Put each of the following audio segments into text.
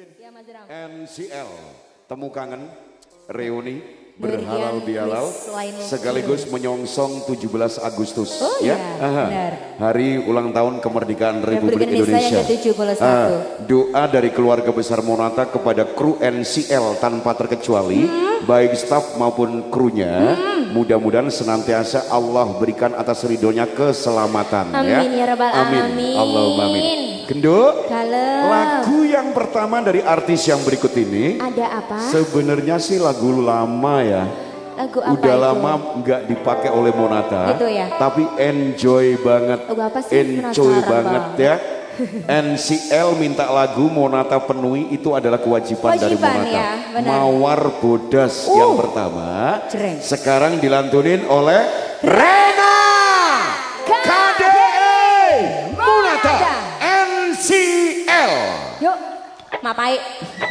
Ya, Mas. NCL, temu kangen, reuni, berhalal bihalal, sekaligus menyongsong 17 Agustus. Oh ya, iya, Aha. benar. Hari ulang tahun kemerdekaan Republik Indonesia Indonesia. yang ke-71. Ah, doa dari keluarga besar Monata kepada kru NCL tanpa terkecuali, Hmm. baik staf maupun krunya, mudah-mudahan senantiasa Allah berikan atas ridhonya keselamatan. Amin ya rabbal Amin. alamin. Allahumma amin. Genduk. Kalem. Lagu yang pertama dari artis yang berikut ini Ada apa? sebenarnya sih lagu lama ya. Lagu apa Udah itu? lama nggak dipakai oleh Monata. Gitu ya? Tapi enjoy banget. Lagu apa sih? Enjoy banget banget. ya. NCL minta lagu Monata penuhi itu adalah kewajiban, dari Kewajiban Monata. ya, benar. Mawar Bodas Uh, yang pertama. jreng. Sekarang dilantunin oleh Rena KDE Monata NCL. Yuk, mapai. Eh,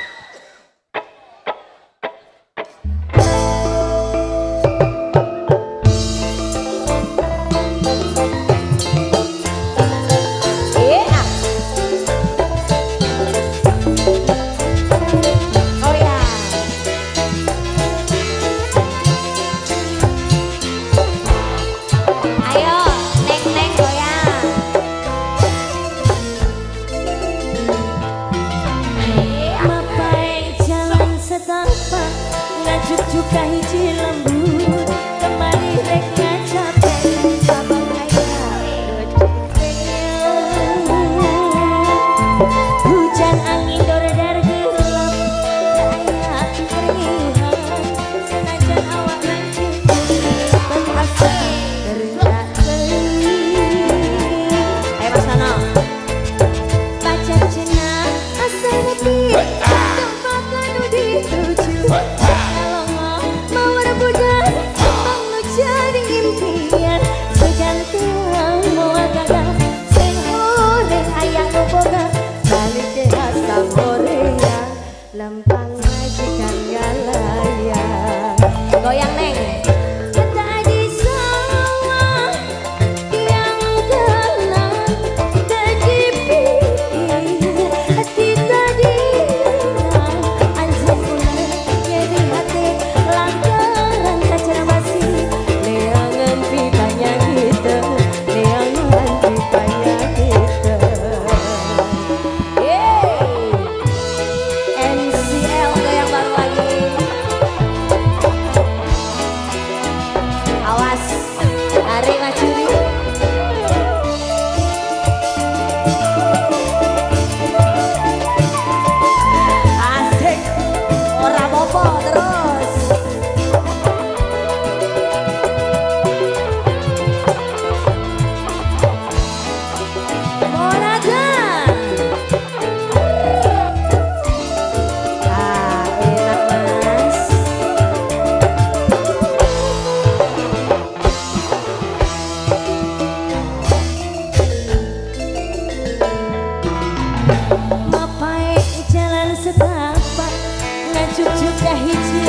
Ngajuk juga hiji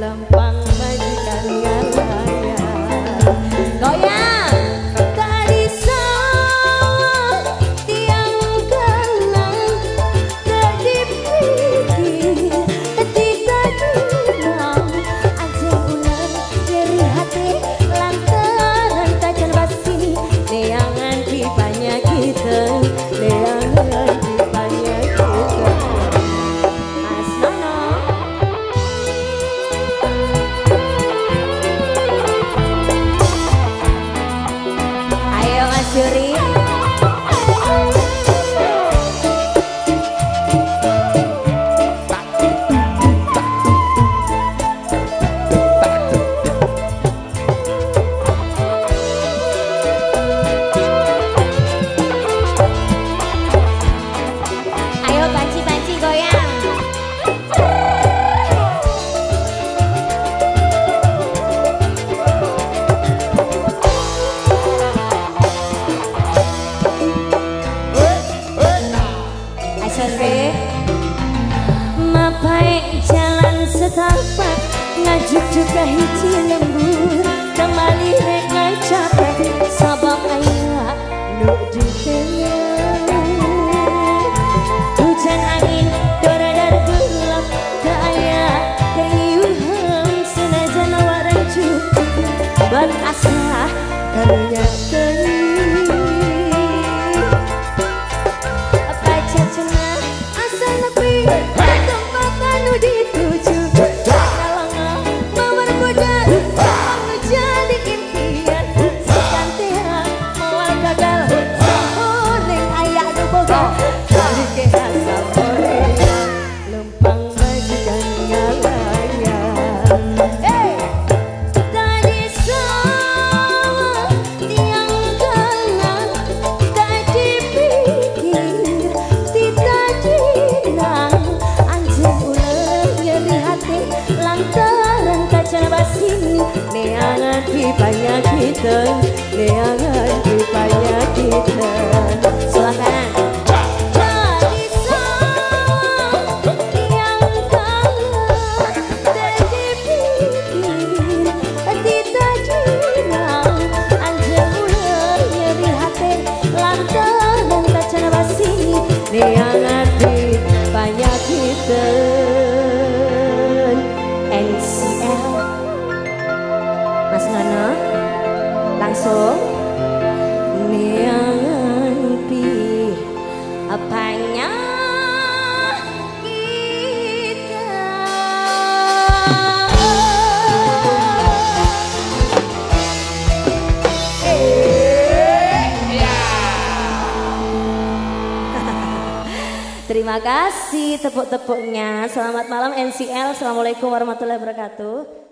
Lempang majikan survei Mapai jalan setapak Ngajuk juga hiji lembur kembali rek capek, Sabang ayah nuk ditengar Hujan angin doradar gelap Tak ayak teriuhan Senajan warang cukup Ban asli tới langsung apanya kita Terima kasih tepuk-tepuknya. Selamat malam NCL. Assalamualaikum warahmatullahi wabarakatuh.